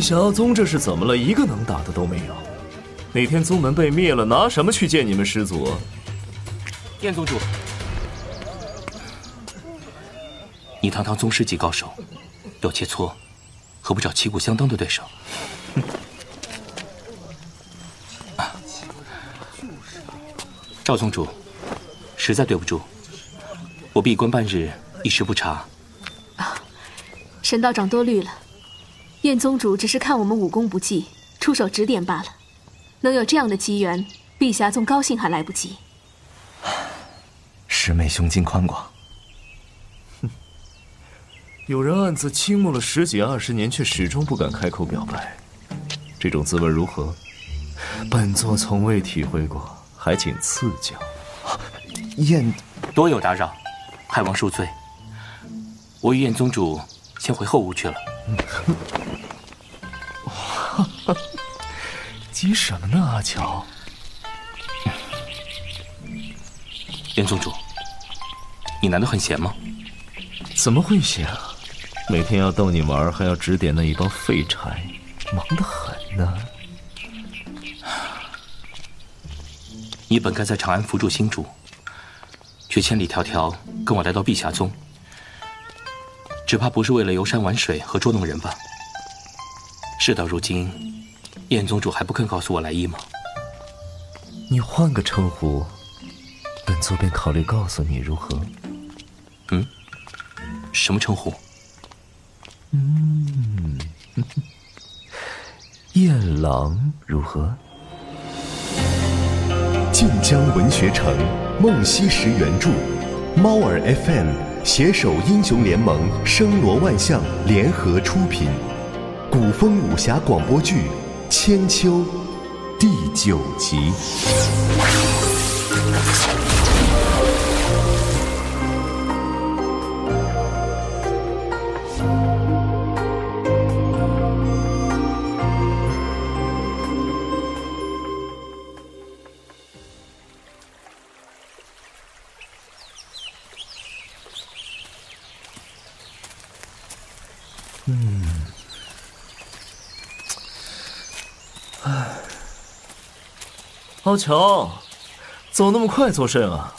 碧霞宗这是怎么了？一个能打的都没有。哪天宗门被灭了，拿什么去见你们师祖？燕宗主，你堂堂宗师级高手，要切磋，何不找旗鼓相当的对手？赵宗主，实在对不住，我闭关半日，一时不察。啊，沈道长多虑了。燕宗主只是看我们武功不济，出手指点罢了。能有这样的机缘，陛下纵高兴还来不及。师妹胸襟宽广。哼，有人暗自倾慕了十几二十年，却始终不敢开口表白，这种滋味如何？本座从未体会过，还请赐教。燕，多有打扰，害王恕罪。我与燕宗主先回后屋去了。急什么呢，阿乔？燕宗主，你难道很闲吗？怎么会闲啊？每天要逗你玩，还要指点那一帮废柴，忙得很呢。你本该在长安扶助新主，却千里迢迢跟我来到碧霞宗，只怕不是为了游山玩水和捉弄人吧？事到如今。燕宗主还不肯告诉我来意吗？你换个称呼，本座便考虑告诉你如何。嗯，什么称呼？嗯，燕郎如何？晋江文学城，梦溪石原著，猫耳 FM 携手英雄联盟、声罗万象联合出品，古风武侠广播剧。千秋第九集。阿乔，走那么快做甚啊？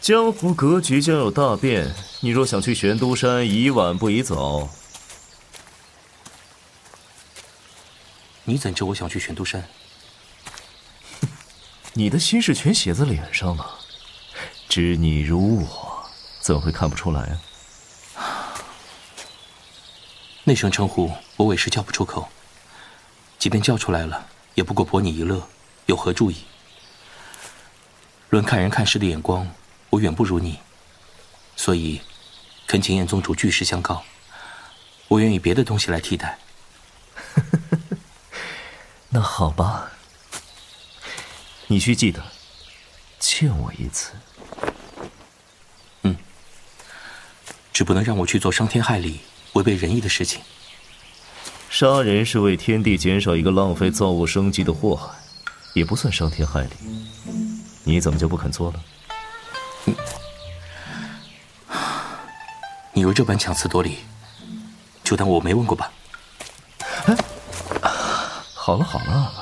江湖格局将有大变，你若想去玄都山，宜晚不宜早。你怎知我想去玄都山？你的心事全写在脸上了，知你如我，怎会看不出来啊？那声称呼，我委实叫不出口。即便叫出来了，也不过博你一乐，有何注意？论看人看事的眼光，我远不如你，所以恳请燕宗主据实相告，我愿以别的东西来替代。那好吧，你需记得，欠我一次。嗯，只不能让我去做伤天害理、违背仁义的事情。杀人是为天地减少一个浪费造物生机的祸害，也不算伤天害理。你怎么就不肯做了？你，你若这般强词夺理，就当我没问过吧。哎，好了好了，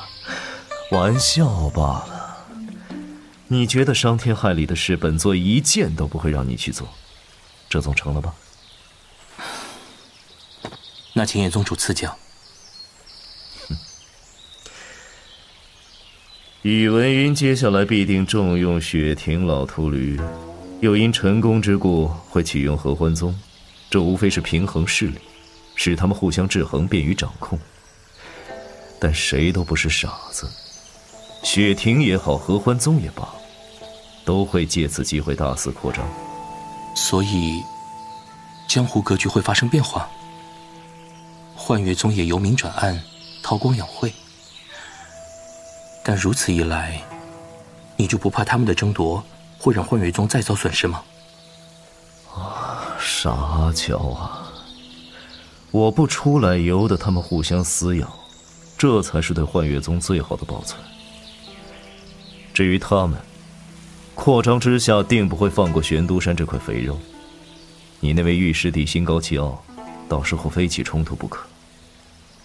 玩笑罢了。你觉得伤天害理的事，本座一件都不会让你去做，这总成了吧？那请叶宗主赐教。宇文云接下来必定重用雪庭老秃驴，又因陈宫之故会启用合欢宗，这无非是平衡势力，使他们互相制衡，便于掌控。但谁都不是傻子，雪庭也好，合欢宗也罢，都会借此机会大肆扩张。所以，江湖格局会发生变化。幻月宗也由明转暗，韬光养晦。但如此一来，你就不怕他们的争夺会让幻月宗再遭损失吗？啊，傻阿乔啊！我不出来，由得他们互相撕咬，这才是对幻月宗最好的保存。至于他们，扩张之下，定不会放过玄都山这块肥肉。你那位御师弟心高气傲，到时候非起冲突不可。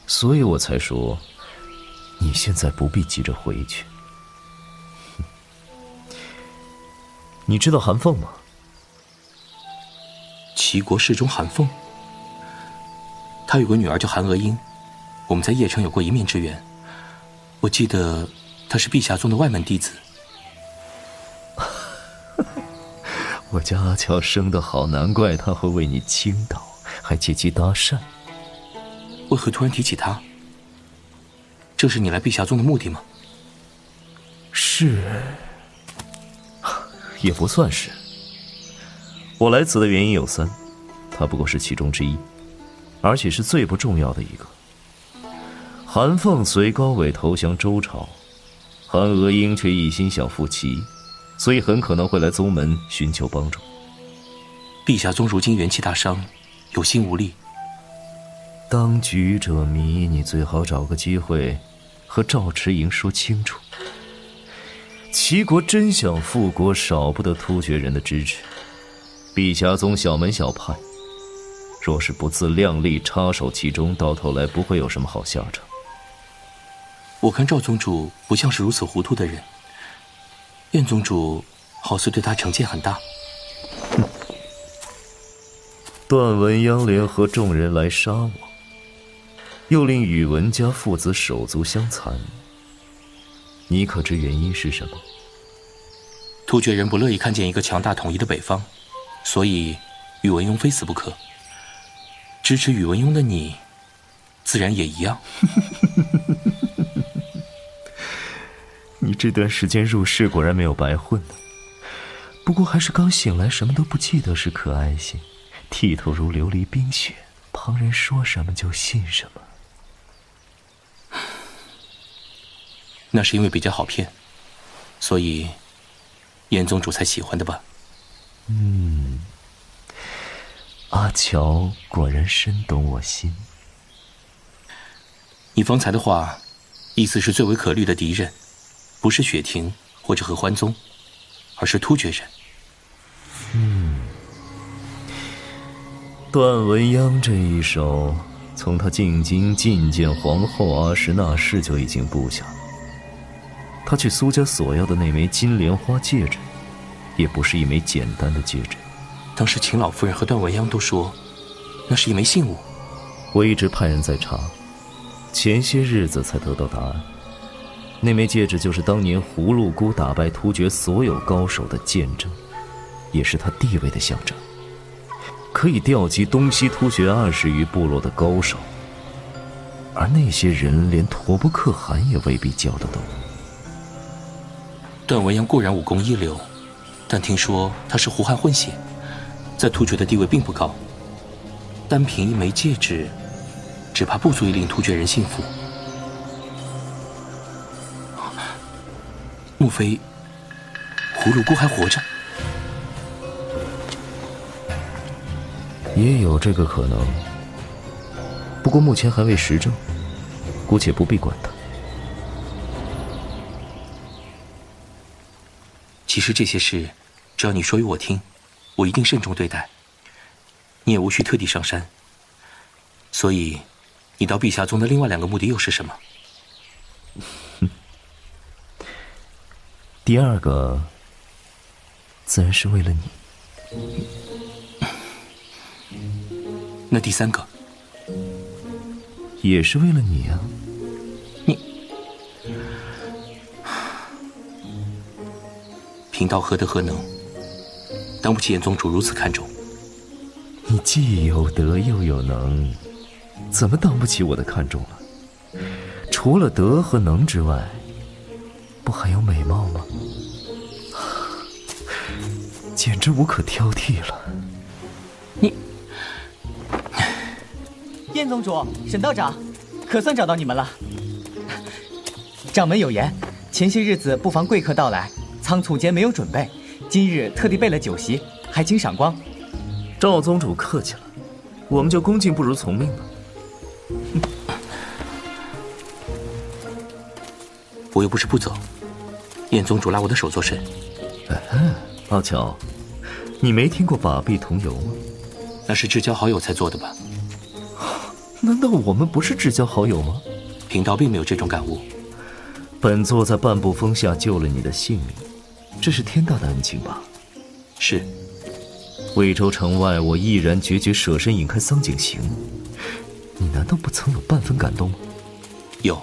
所以我才说，你现在不必急着回去。你知道韩凤吗？齐国侍中韩凤，他有个女儿叫韩娥英，我们在邺城有过一面之缘。我记得她是陛下宗的外门弟子。我家阿乔生的好，难怪他会为你倾倒，还借机搭讪。为何突然提起他？这是你来碧霞宗的目的吗？是，也不算是。我来此的原因有三，他不过是其中之一，而且是最不重要的一个。韩凤随高伟投降周朝，韩娥英却一心想复齐。所以很可能会来宗门寻求帮助。陛下宗如今元气大伤，有心无力。当局者迷，你最好找个机会和赵迟莹说清楚。齐国真想复国，少不得突厥人的支持。碧霞宗小门小派，若是不自量力插手其中，到头来不会有什么好下场。我看赵宗主不像是如此糊涂的人。燕宗主好似对他成见很大。哼！段文央联合众人来杀我，又令宇文家父子手足相残。你可知原因是什么？突厥人不乐意看见一个强大统一的北方，所以宇文邕非死不可。支持宇文邕的你，自然也一样。你这段时间入世果然没有白混呢。不过还是刚醒来什么都不记得是可爱些，剔透如琉璃冰雪，旁人说什么就信什么。那是因为比较好骗，所以严宗主才喜欢的吧？嗯，阿乔果然深懂我心。你方才的话，意思是最为可虑的敌人。不是雪庭或者合欢宗，而是突厥人。嗯，段文央这一手，从他进京觐见皇后阿史那氏就已经布下。他去苏家索要的那枚金莲花戒指，也不是一枚简单的戒指。当时秦老夫人和段文央都说，那是一枚信物。我一直派人在查，前些日子才得到答案。那枚戒指就是当年葫芦姑打败突厥所有高手的见证，也是他地位的象征，可以调集东西突厥二十余部落的高手，而那些人连陀不可汗也未必叫得动。段文鸯固然武功一流，但听说他是胡汉混血，在突厥的地位并不高，单凭一枚戒指，只怕不足以令突厥人信服。莫非葫芦姑还活着？也有这个可能，不过目前还未实证，姑且不必管他。其实这些事，只要你说与我听，我一定慎重对待。你也无需特地上山。所以，你到陛下宗的另外两个目的又是什么？第二个，自然是为了你。那第三个，也是为了你啊！贫道何德何能，当不起严宗主如此看重？你既有德又有能，怎么当不起我的看重了？除了德和能之外。不还有美貌吗？简直无可挑剔了。你，燕宗主、沈道长，可算找到你们了。掌门有言，前些日子不妨贵客到来，仓促间没有准备，今日特地备了酒席，还请赏光。赵宗主客气了，我们就恭敬不如从命吧。我又不是不走。燕宗主拉我的手做甚？阿乔，你没听过把臂同游吗？那是至交好友才做的吧？难道我们不是至交好友吗？贫道并没有这种感悟。本座在半步峰下救了你的性命，这是天大的恩情吧？是。魏州城外，我毅然决绝，舍身引开桑景行，你难道不曾有半分感动吗？有。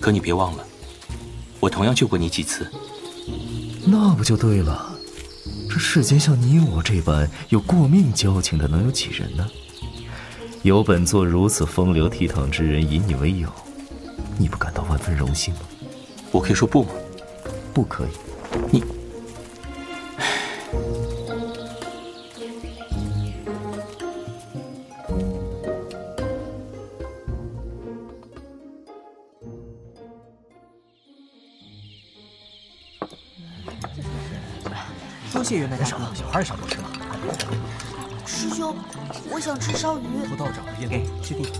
可你别忘了，我同样救过你几次。那不就对了？这世间像你我这般有过命交情的，能有几人呢？有本座如此风流倜傥之人以你为友。你不感到万分荣幸吗？我可以说不吗？不可以。你，多谢元大少，小孩也少多吃了。师兄，我想吃烧鱼。副道长，给师弟。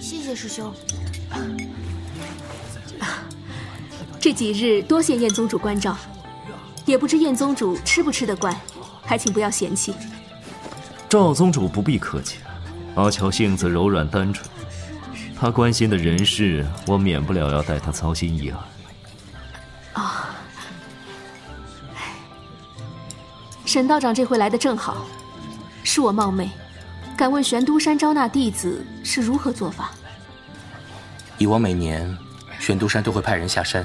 谢谢师兄。这几日多谢燕宗主关照，也不知燕宗主吃不吃得惯，还请不要嫌弃。赵宗主不必客气，阿乔性子柔软单纯，他关心的人事，我免不了要代他操心一二。啊，沈道长这回来的正好，恕我冒昧，敢问玄都山招纳弟子是如何做法？以往每年，玄都山都会派人下山。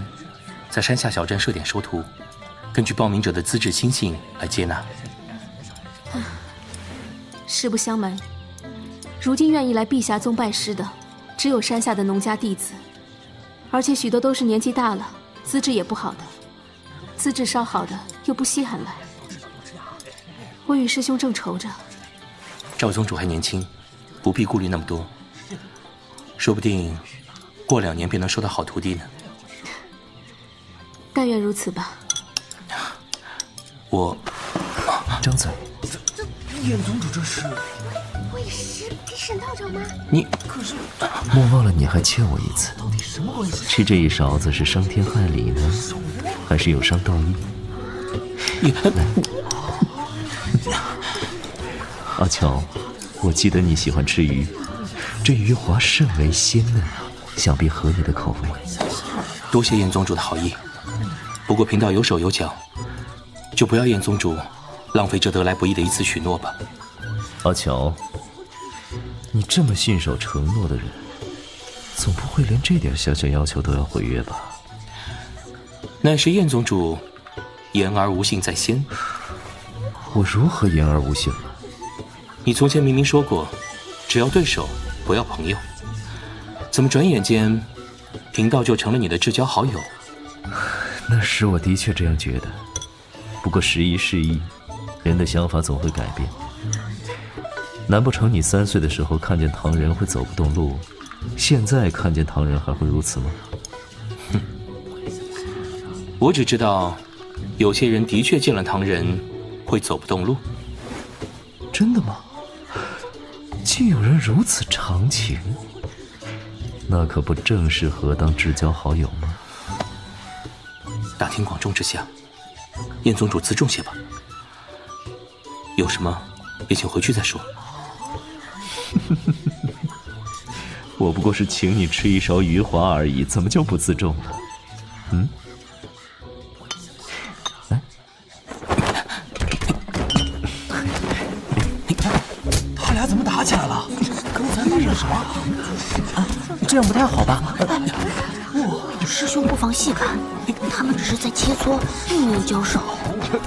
在山下小镇设点收徒，根据报名者的资质心性来接纳。实不相瞒，如今愿意来碧霞宗拜师的，只有山下的农家弟子，而且许多都是年纪大了、资质也不好的，资质稍好的又不稀罕来。我与师兄正愁着，赵宗主还年轻，不必顾虑那么多，说不定过两年便能收到好徒弟呢。但愿如此吧。我张嘴。燕宗主这是？会是沈道长吗？你可是莫忘了，你还欠我一次。到底什么关系？吃这一勺子是伤天害理呢，还是有伤道义？你来，阿乔，我记得你喜欢吃鱼，这鱼滑甚为鲜嫩，想必合你的口味。多谢燕宗主的好意。不过贫道有手有脚，就不要燕宗主浪费这得来不易的一次许诺吧。阿乔，你这么信守承诺的人，总不会连这点小小要求都要毁约吧？乃是燕宗主言而无信在先。我如何言而无信了？你从前明明说过，只要对手，不要朋友。怎么转眼间，贫道就成了你的至交好友？那时我的确这样觉得，不过时移世易，人的想法总会改变。难不成你三岁的时候看见唐人会走不动路，现在看见唐人还会如此吗？哼，我只知道，有些人的确见了唐人会走不动路。真的吗？竟有人如此长情，那可不正是何当至交好友吗？大庭广众之下，燕宗主自重些吧。有什么，也请回去再说。我不过是请你吃一勺鱼滑而已，怎么就不自重了？嗯？来，他俩怎么打起来了？刚才发生了什么？啊，这样不太好吧？师兄不妨细看，他们只是在切磋，并没有交手，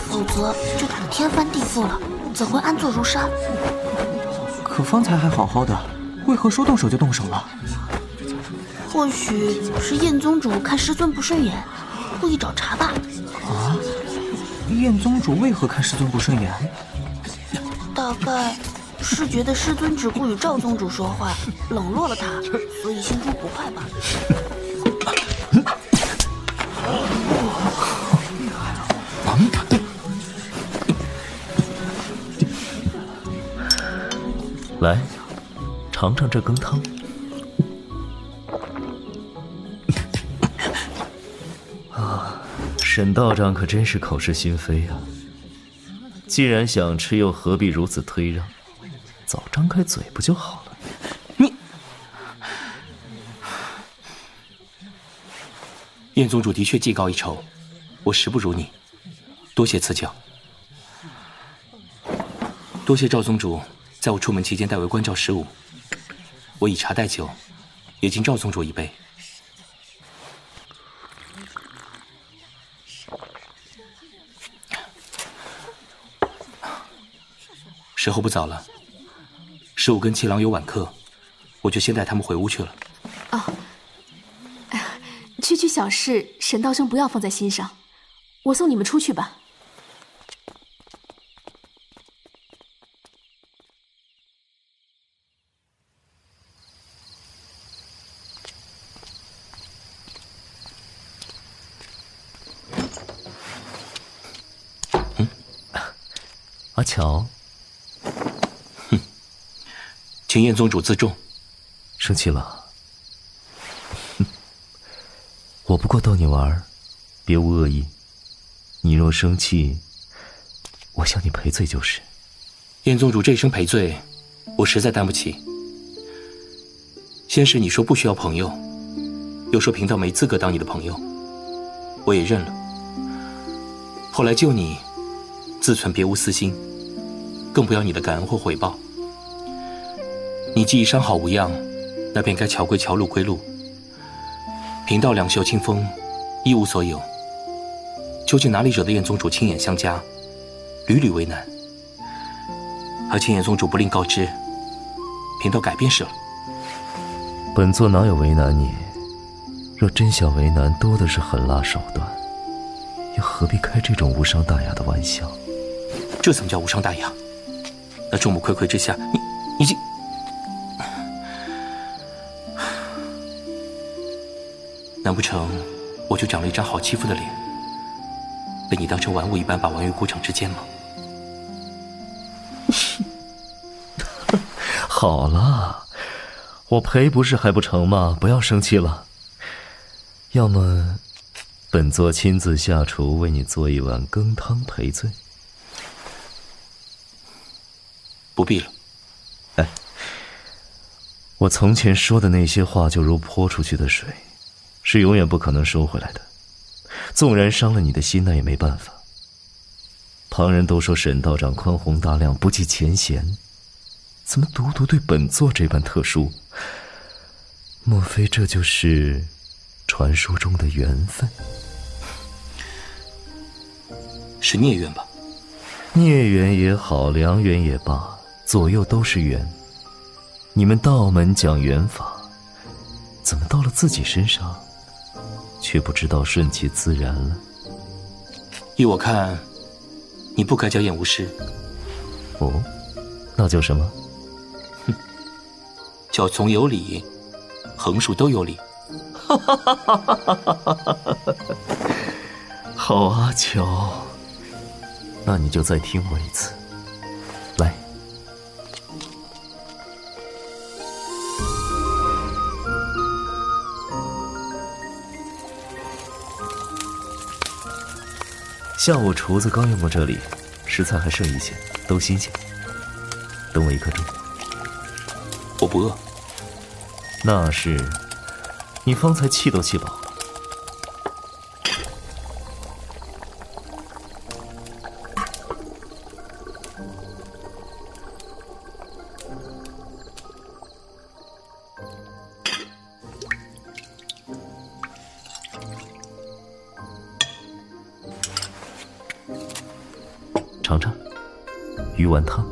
否则就打得天翻地覆了，怎会安坐如山？可方才还好好的，为何说动手就动手了？或许是燕宗主看师尊不顺眼，故意找茬吧。啊？燕宗主为何看师尊不顺眼？大概是觉得师尊只顾与赵宗主说话，冷落了他，所以心中不快吧。来，尝尝这羹汤。啊，沈道长可真是口是心非啊！既然想吃，又何必如此推让？早张开嘴不就好了？你，燕宗主的确技高一筹，我实不如你，多谢赐教。多谢赵宗主在我出门期间代为关照事务，我以茶代酒，也敬赵宗主一杯。时候不早了，十五跟七郎有晚课，我就先带他们回屋去了。哦，区区小事，沈道生不要放在心上，我送你们出去吧。阿乔。请燕宗主自重。生气了？哼我不过逗你玩，别无恶意。你若生气，我向你赔罪就是。燕宗主这一声赔罪，我实在担不起。先是你说不需要朋友，又说贫道没资格当你的朋友，我也认了。后来救你，自存别无私心，更不要你的感恩或回报。你既已伤好无恙，那便该桥归桥，路归路。贫道两袖清风，一无所有，究竟哪里惹得燕宗主亲眼相加，屡屡为难？而且燕宗主不吝告知，贫道改便是了。本座哪有为难你？若真想为难，多的是狠辣手段，又何必开这种无伤大雅的玩笑？这怎么叫无伤大雅？那众目睽睽之下，你你竟……难不成我就长了一张好欺负的脸，被你当成玩物一般把玩于股掌之间吗？好了，我赔不是还不成吗？不要生气了。要么，本座亲自下厨为你做一碗羹汤赔罪。不必了。哎，我从前说的那些话，就如泼出去的水。是永远不可能收回来的，纵然伤了你的心，那也没办法。旁人都说沈道长宽宏大量，不计前嫌，怎么独独对本座这般特殊？莫非这就是传说中的缘分？是孽缘吧？孽缘也好，良缘也罢，左右都是缘。你们道门讲缘法，怎么到了自己身上？却不知道顺其自然了。依我看，你不该叫燕无师。哦，那叫什么？哼，叫从有理，横竖都有理。哈哈哈哈哈哈！好阿乔，那你就再听我一次。下午厨子刚用过这里，食材还剩一些，都新鲜。等我一刻钟。我不饿。那是，你方才气都气饱鱼丸汤。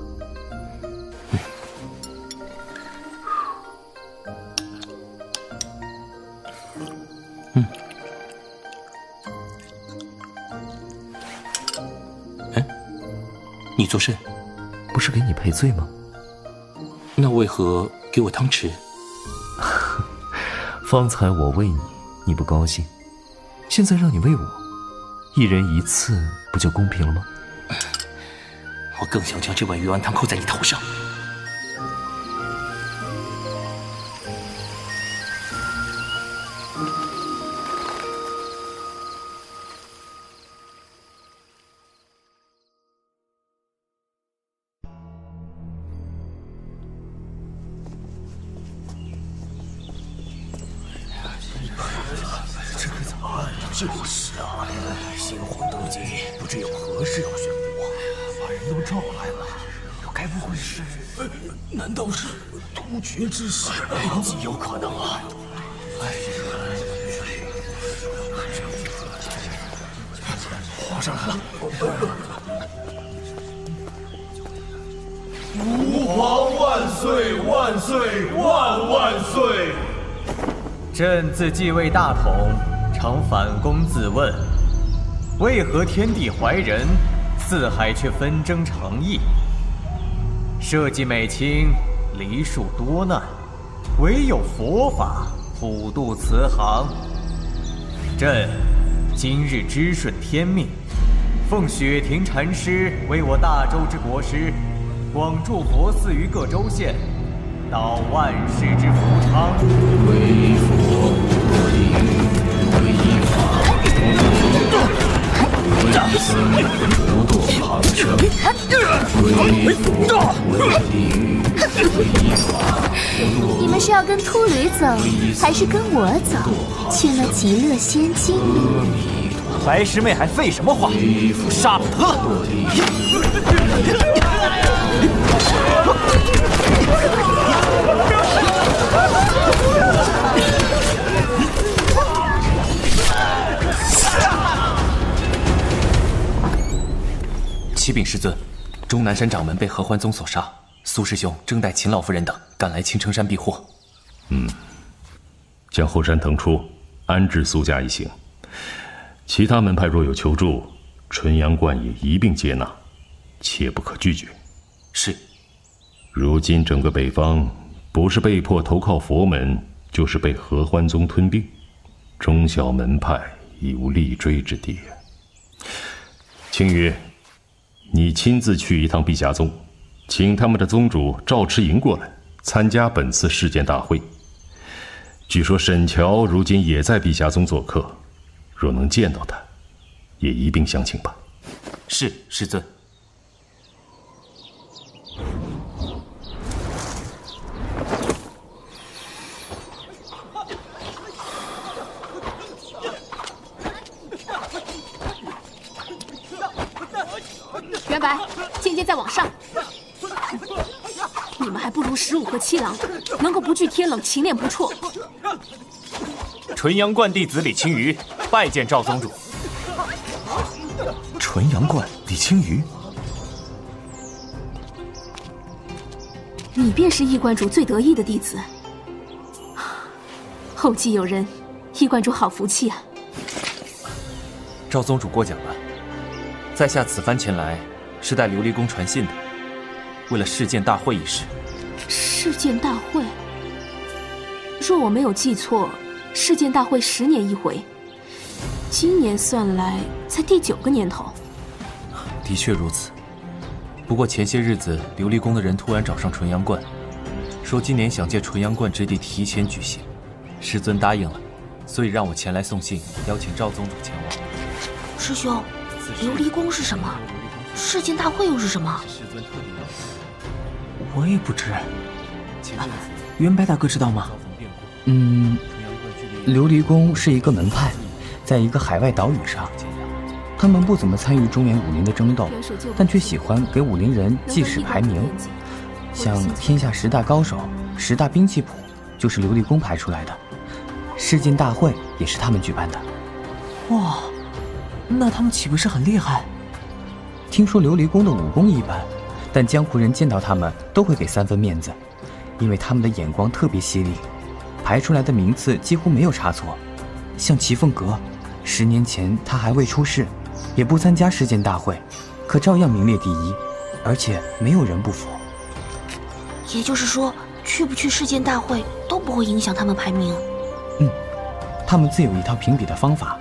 嗯。哎，你作甚？不是给你赔罪吗？那为何给我汤吃？方才我喂你，你不高兴；现在让你喂我，一人一次，不就公平了吗？我更想将这碗鱼丸汤扣在你头上。哎呀，这怎么就是啊？新，不知有何事要宣布？把人都召来了，该不会是……难道是突厥之事？极有可能啊！哎呀，皇上来了！吾皇万岁万岁万万岁！朕自继位大统，常反躬自问：为何天地怀仁，四海却纷争成邑？社稷美清，黎庶多难，唯有佛法普渡慈航。朕今日知顺天命，奉雪庭禅师为我大周之国师，广筑佛寺于各州县。导万世之福昌，为佛，你们是要跟秃驴走，还是跟我走？去那极乐仙境？白师妹还废什么话？杀了他！启禀师尊，终南山掌门被合欢宗所杀，苏师兄正带秦老夫人等赶来青城山避祸。嗯，将后山腾出，安置苏家一行。其他门派若有求助，纯阳观也一并接纳，切不可拒绝。是。如今整个北方，不是被迫投靠佛门，就是被合欢宗吞并，中小门派已无立锥之地。青羽，你亲自去一趟碧霞宗，请他们的宗主赵迟银过来参加本次事件大会。据说沈乔如今也在碧霞宗做客，若能见到他，也一并相请吧。是，师尊。元白，剑尖再往上。你们还不如十五和七郎，能够不惧天冷，勤练不辍。纯阳观弟子李青鱼拜见赵宗主。纯阳观李青鱼，你便是易观主最得意的弟子。后继有人，易观主好福气啊！赵宗主过奖了，在下此番前来。是带琉璃宫传信的，为了事件大会一事。事件大会，若我没有记错，事件大会十年一回，今年算来才第九个年头。的确如此，不过前些日子琉璃宫的人突然找上纯阳观，说今年想借纯阳观之地提前举行，师尊答应了，所以让我前来送信，邀请赵宗主前往。师兄，琉璃宫是什么？事件大会又是什么？我也不知。元白大哥知道吗？嗯，琉璃宫是一个门派，在一个海外岛屿上，他们不怎么参与中原武林的争斗，但却喜欢给武林人记史排名。像天下十大高手、十大兵器谱，就是琉璃宫排出来的。事件大会也是他们举办的。哇，那他们岂不是很厉害？听说琉璃宫的武功一般，但江湖人见到他们都会给三分面子，因为他们的眼光特别犀利，排出来的名次几乎没有差错。像齐凤阁，十年前他还未出世，也不参加世剑大会，可照样名列第一，而且没有人不服。也就是说，去不去世剑大会都不会影响他们排名。嗯，他们自有一套评比的方法，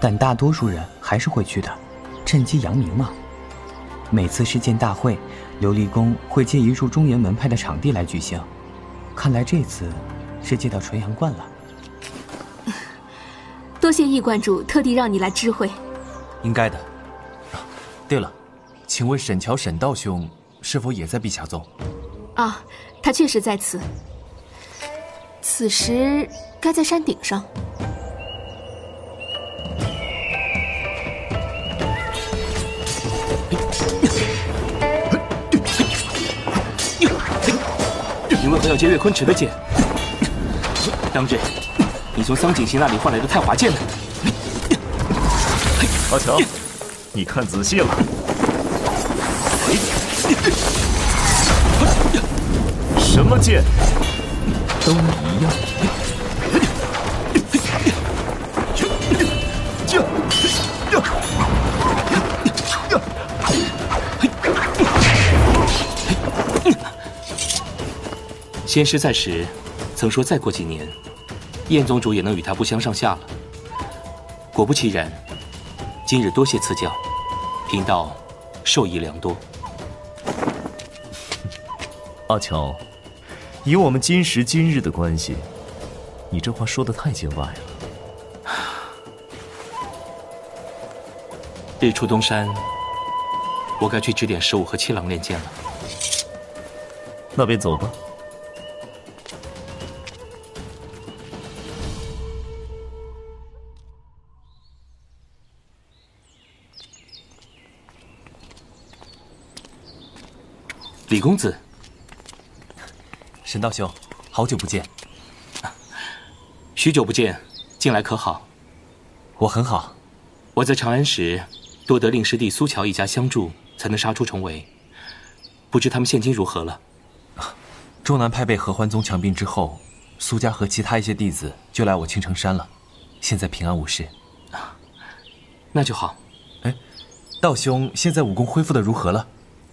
但大多数人还是会去的，趁机扬名嘛。每次事件大会，琉璃宫会借一处中原门派的场地来举行。看来这次是借到纯阳观了。多谢易观主特地让你来知会。应该的。对了，请问沈乔沈道兄是否也在碧霞宗？啊，他确实在此。此时该在山顶上。你为何要接岳坤池的剑？当真，你从桑景行那里换来的太华剑呢？阿强，你看仔细了。什么剑都一样。仙师在时，曾说再过几年，燕宗主也能与他不相上下了。果不其然，今日多谢赐教，贫道受益良多。阿乔，以我们今时今日的关系，你这话说的太见外了。日出东山，我该去指点十五和七郎练剑了。那便走吧。李公子，沈道兄，好久不见。许久不见，近来可好？我很好。我在长安时，多得令师弟苏乔一家相助，才能杀出重围。不知他们现今如何了？中南派被合欢宗强并之后，苏家和其他一些弟子就来我青城山了，现在平安无事。那就好。哎，道兄现在武功恢复的如何了？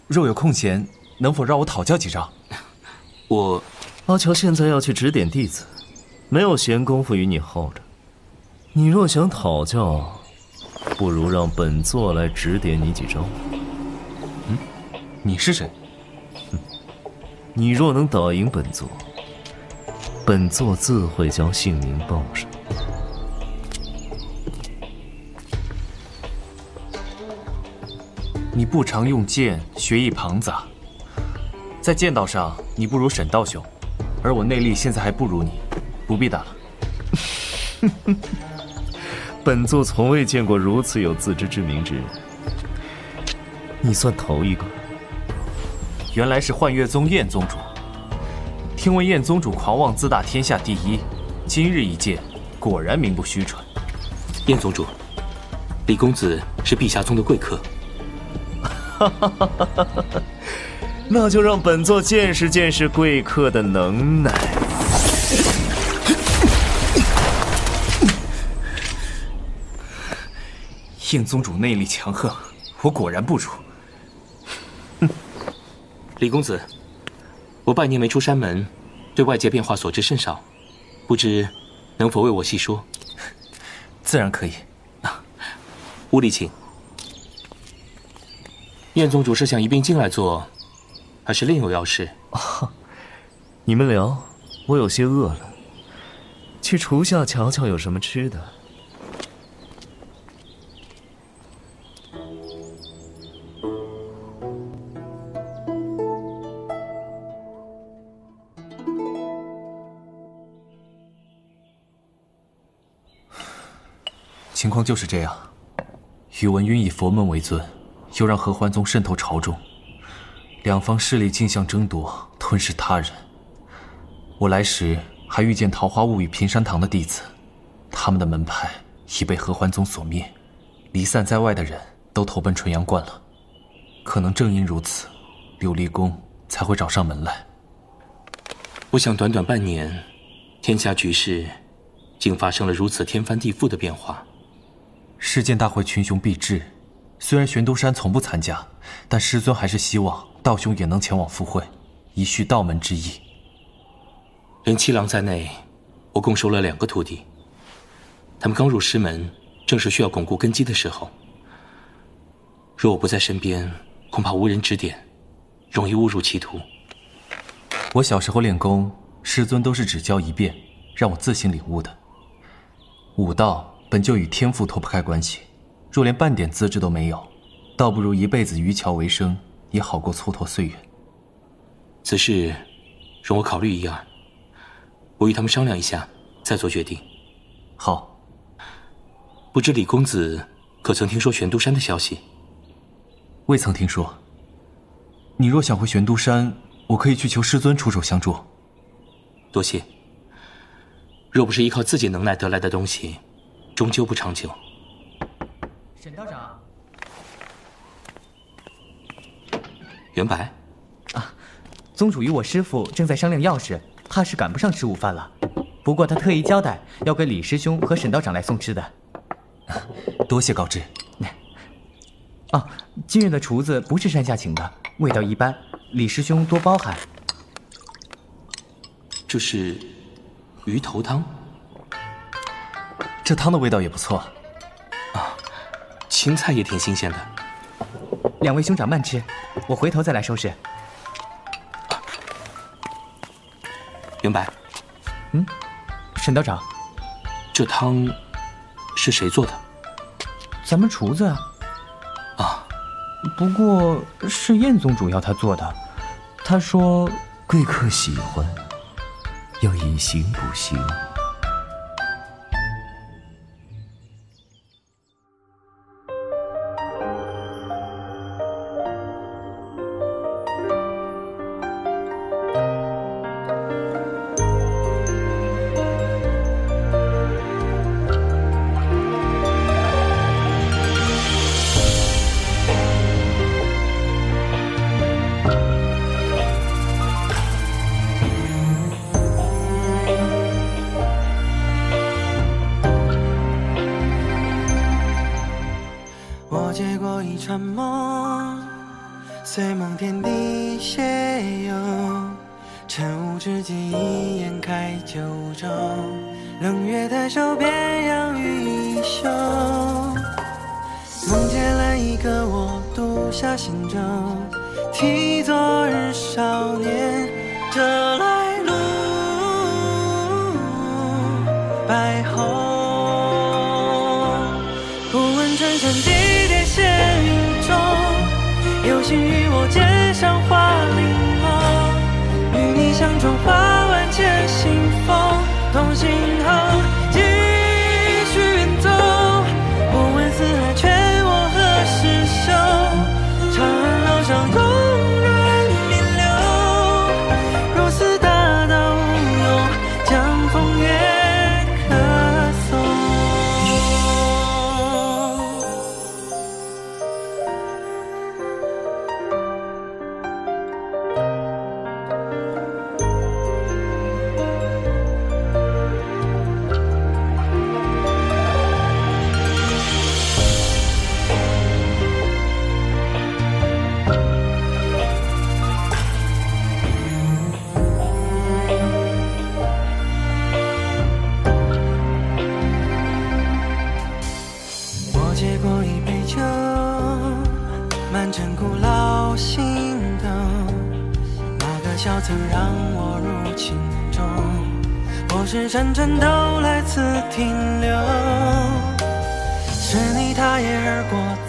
若有空闲。能否让我讨教几招？我阿乔现在要去指点弟子，没有闲工夫与你耗着。你若想讨教，不如让本座来指点你几招。嗯，你是谁？你若能打赢本座，本座自会将姓名报上。你不常用剑，学艺庞杂。在剑道上，你不如沈道兄，而我内力现在还不如你，不必打了。本座从未见过如此有自知之明之人，你算头一个。原来是幻月宗燕宗主。听闻燕宗主狂妄自大，天下第一，今日一见，果然名不虚传。燕宗主，李公子是陛下宗的贵客。哈哈哈哈哈哈！那就让本座见识见识贵客的能耐。燕宗主内力强横，我果然不如。哼，李公子，我半年没出山门，对外界变化所知甚少，不知能否为我细说？自然可以。啊屋里请。燕宗主是想一并进来坐？还是另有要事。你们聊，我有些饿了，去厨下瞧瞧有什么吃的。情况就是这样，宇文赟以佛门为尊，又让合欢宗渗透朝中。两方势力竞相争夺，吞噬他人。我来时还遇见桃花坞与平山堂的弟子，他们的门派已被合欢宗所灭，离散在外的人都投奔纯阳观了。可能正因如此，琉璃宫才会找上门来。我想短短半年，天下局势竟发生了如此天翻地覆的变化。世剑大会群雄毕至，虽然玄都山从不参加，但师尊还是希望。道兄也能前往赴会，以续道门之意。连七郎在内，我共收了两个徒弟。他们刚入师门，正是需要巩固根基的时候。若我不在身边，恐怕无人指点，容易误入歧途。我小时候练功，师尊都是只教一遍，让我自行领悟的。武道本就与天赋脱不开关系，若连半点资质都没有，倒不如一辈子渔樵为生。也好过蹉跎岁月。此事，容我考虑一二。我与他们商量一下，再做决定。好。不知李公子可曾听说玄都山的消息？未曾听说。你若想回玄都山，我可以去求师尊出手相助，多谢。若不是依靠自己能耐得来的东西，终究不长久。沈道长，元白，啊，宗主与我师父正在商量要事，怕是赶不上吃午饭了。不过他特意交代要给李师兄和沈道长来送吃的。多谢告知。哦，今日的厨子不是山下请的，味道一般，李师兄多包涵。这是鱼头汤，这汤的味道也不错。啊，青菜也挺新鲜的。两位兄长慢吃，我回头再来收拾。明白，嗯，沈道长，这汤是谁做的？咱们厨子啊。啊，不过是燕宗主要他做的。他说贵客喜欢。要以形补形。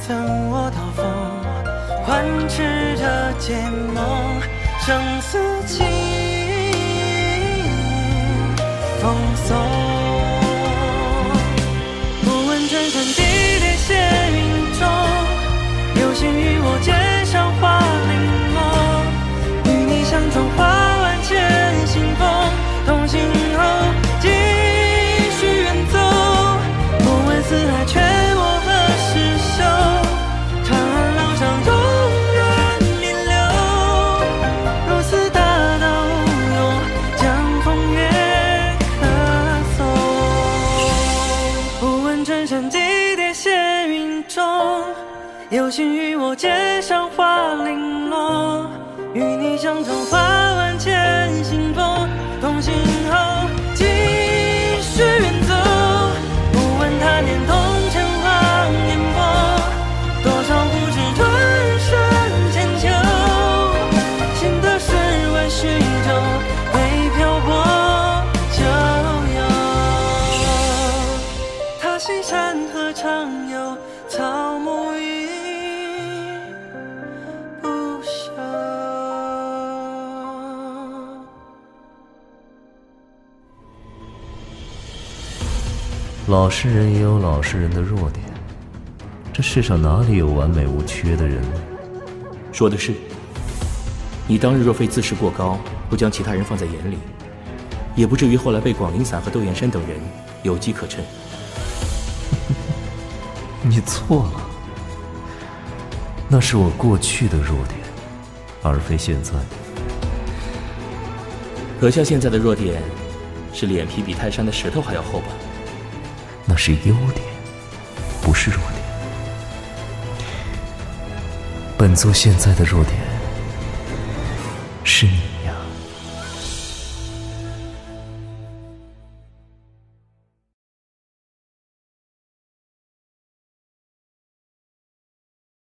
赠我刀锋，换持着剑梦，生死情，风送。老实人也有老实人的弱点。这世上哪里有完美无缺的人呢？说的是。你当日若非自视过高，不将其他人放在眼里，也不至于后来被广陵散和窦燕山等人有机可乘。你错了，那是我过去的弱点，而非现在。阁下现在的弱点，是脸皮比泰山的石头还要厚吧？那是优点，不是弱点。本座现在的弱点是你。